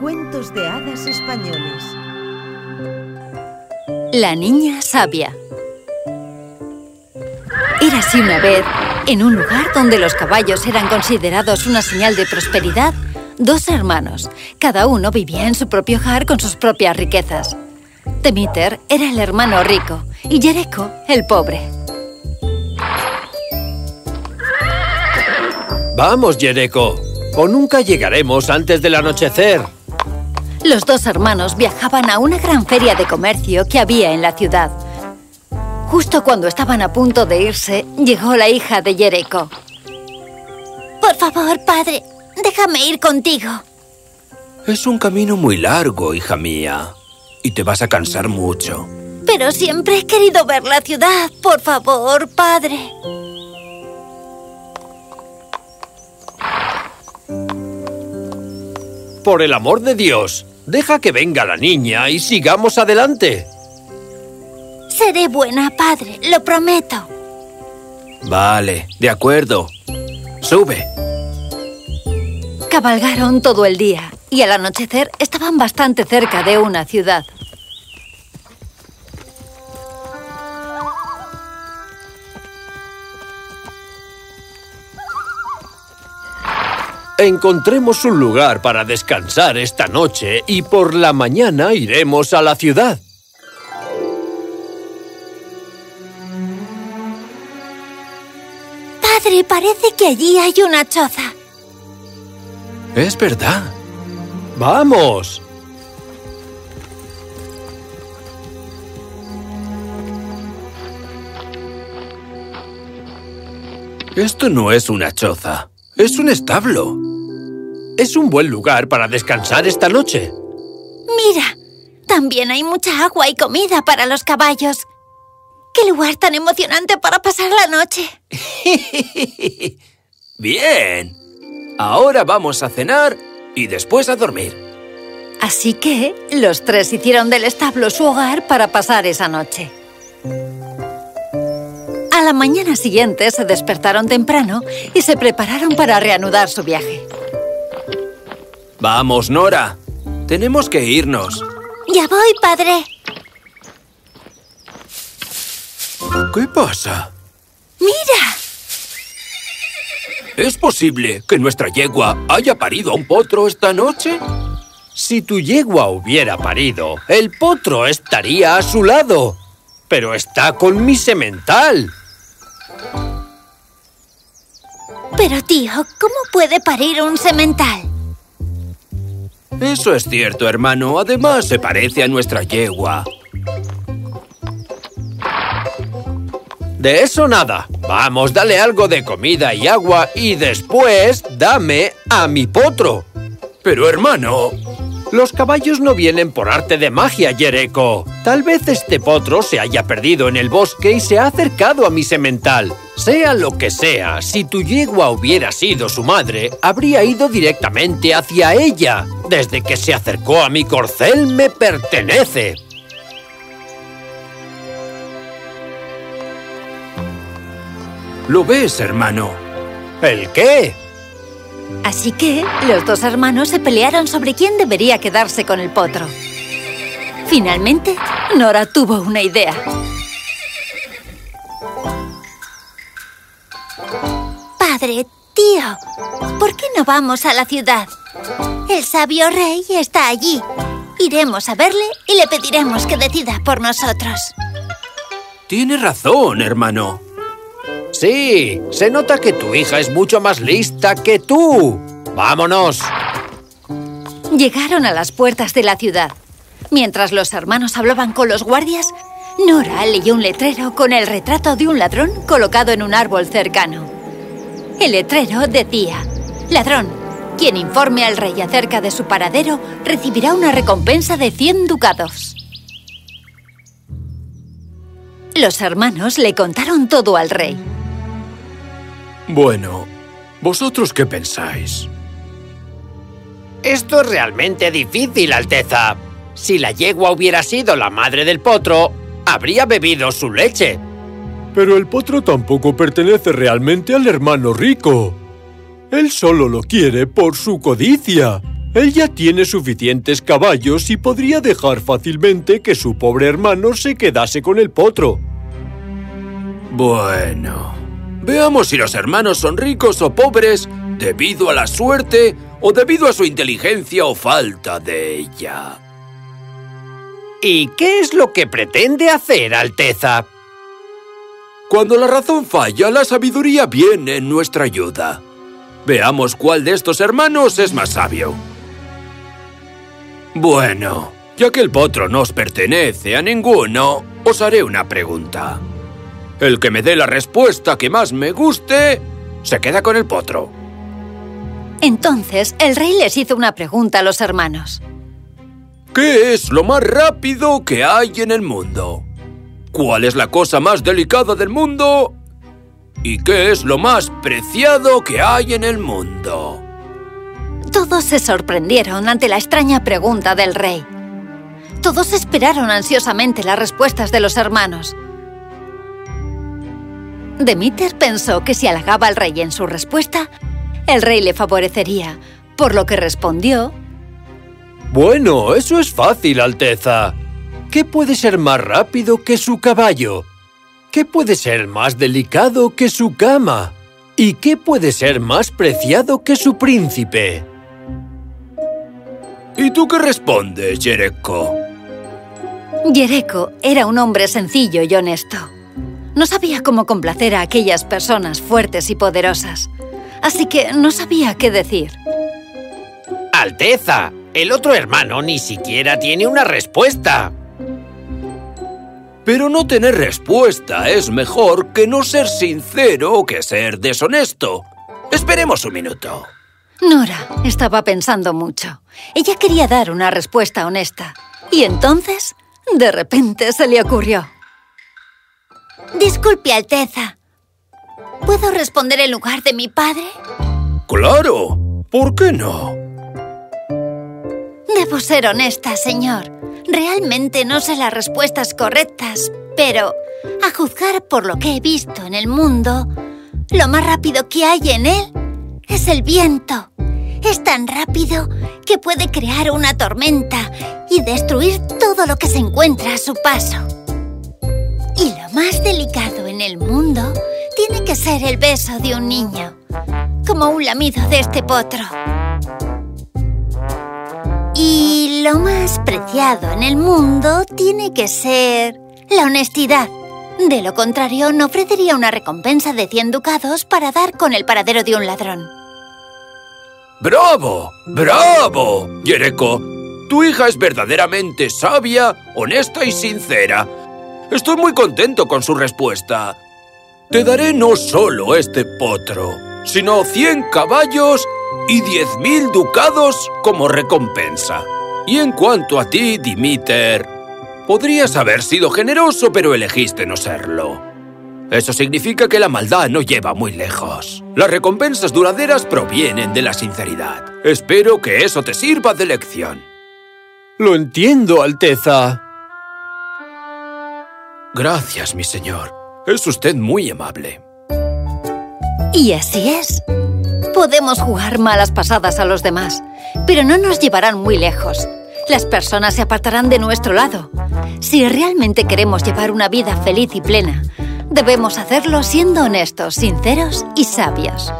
Cuentos de hadas españoles. La niña sabia. Era así una vez, en un lugar donde los caballos eran considerados una señal de prosperidad, dos hermanos. Cada uno vivía en su propio hogar con sus propias riquezas. Demeter era el hermano rico y Yereko el pobre. Vamos, Yereko. O nunca llegaremos antes del anochecer. Los dos hermanos viajaban a una gran feria de comercio que había en la ciudad. Justo cuando estaban a punto de irse, llegó la hija de Yereko. Por favor, padre, déjame ir contigo. Es un camino muy largo, hija mía. Y te vas a cansar mucho. Pero siempre he querido ver la ciudad. Por favor, padre. Por el amor de Dios, deja que venga la niña y sigamos adelante. Seré buena, padre, lo prometo. Vale, de acuerdo. Sube. Cabalgaron todo el día y al anochecer estaban bastante cerca de una ciudad. Encontremos un lugar para descansar esta noche y por la mañana iremos a la ciudad. Padre, parece que allí hay una choza. Es verdad. ¡Vamos! Esto no es una choza. Es un establo. Es un buen lugar para descansar esta noche. Mira, también hay mucha agua y comida para los caballos. ¡Qué lugar tan emocionante para pasar la noche! Bien. Ahora vamos a cenar y después a dormir. Así que los tres hicieron del establo su hogar para pasar esa noche. A la mañana siguiente se despertaron temprano y se prepararon para reanudar su viaje. Vamos, Nora. Tenemos que irnos. Ya voy, padre. ¿Qué pasa? ¡Mira! ¿Es posible que nuestra yegua haya parido a un potro esta noche? Si tu yegua hubiera parido, el potro estaría a su lado. Pero está con mi semental. Pero, tío, ¿cómo puede parir un semental? Eso es cierto, hermano. Además, se parece a nuestra yegua. De eso nada. Vamos, dale algo de comida y agua y después dame a mi potro. Pero, hermano... Los caballos no vienen por arte de magia, Yereko. Tal vez este potro se haya perdido en el bosque y se ha acercado a mi semental. Sea lo que sea, si tu yegua hubiera sido su madre, habría ido directamente hacia ella. Desde que se acercó a mi corcel, me pertenece. ¿Lo ves, hermano? ¿El qué? Así que los dos hermanos se pelearon sobre quién debería quedarse con el potro. Finalmente, Nora tuvo una idea. Padre, tío, ¿por qué no vamos a la ciudad? El sabio rey está allí. Iremos a verle y le pediremos que decida por nosotros. Tiene razón, hermano. Sí, se nota que tu hija es mucho más lista que tú. ¡Vámonos! Llegaron a las puertas de la ciudad. Mientras los hermanos hablaban con los guardias, Nora leyó un letrero con el retrato de un ladrón colocado en un árbol cercano. El letrero decía, Ladrón, quien informe al rey acerca de su paradero recibirá una recompensa de 100 ducados. Los hermanos le contaron todo al rey. Bueno, ¿vosotros qué pensáis? Esto es realmente difícil, Alteza. Si la yegua hubiera sido la madre del potro, habría bebido su leche. Pero el potro tampoco pertenece realmente al hermano rico. Él solo lo quiere por su codicia. Él ya tiene suficientes caballos y podría dejar fácilmente que su pobre hermano se quedase con el potro. Bueno, veamos si los hermanos son ricos o pobres debido a la suerte o debido a su inteligencia o falta de ella. ¿Y qué es lo que pretende hacer, Alteza? Cuando la razón falla, la sabiduría viene en nuestra ayuda. Veamos cuál de estos hermanos es más sabio. Bueno, ya que el potro no os pertenece a ninguno, os haré una pregunta. El que me dé la respuesta que más me guste, se queda con el potro. Entonces, el rey les hizo una pregunta a los hermanos. ¿Qué es lo más rápido que hay en el mundo? ¿Cuál es la cosa más delicada del mundo? ¿Y qué es lo más preciado que hay en el mundo? Todos se sorprendieron ante la extraña pregunta del rey. Todos esperaron ansiosamente las respuestas de los hermanos. Demeter pensó que si halagaba al rey en su respuesta, el rey le favorecería, por lo que respondió... Bueno, eso es fácil, Alteza. ¿Qué puede ser más rápido que su caballo? ¿Qué puede ser más delicado que su cama? ¿Y qué puede ser más preciado que su príncipe? ¿Y tú qué respondes, Yereko? Yereko era un hombre sencillo y honesto. No sabía cómo complacer a aquellas personas fuertes y poderosas. Así que no sabía qué decir. ¡Alteza! El otro hermano ni siquiera tiene una respuesta. Pero no tener respuesta es mejor que no ser sincero o que ser deshonesto. Esperemos un minuto. Nora estaba pensando mucho. Ella quería dar una respuesta honesta. Y entonces, de repente se le ocurrió. Disculpe, Alteza. ¿Puedo responder en lugar de mi padre? ¡Claro! ¿Por qué no? Debo ser honesta, señor. Realmente no sé las respuestas correctas, pero a juzgar por lo que he visto en el mundo, lo más rápido que hay en él es el viento. Es tan rápido que puede crear una tormenta y destruir todo lo que se encuentra a su paso. Más delicado en el mundo tiene que ser el beso de un niño, como un lamido de este potro. Y lo más preciado en el mundo tiene que ser la honestidad. De lo contrario, no ofrecería una recompensa de 100 ducados para dar con el paradero de un ladrón. ¡Bravo! ¡Bravo! Yereko, tu hija es verdaderamente sabia, honesta y sincera. Estoy muy contento con su respuesta. Te daré no solo este potro, sino 100 caballos y 10.000 ducados como recompensa. Y en cuanto a ti, Dimiter, podrías haber sido generoso, pero elegiste no serlo. Eso significa que la maldad no lleva muy lejos. Las recompensas duraderas provienen de la sinceridad. Espero que eso te sirva de lección. Lo entiendo, Alteza. Gracias, mi señor. Es usted muy amable. Y así es. Podemos jugar malas pasadas a los demás, pero no nos llevarán muy lejos. Las personas se apartarán de nuestro lado. Si realmente queremos llevar una vida feliz y plena, debemos hacerlo siendo honestos, sinceros y sabios.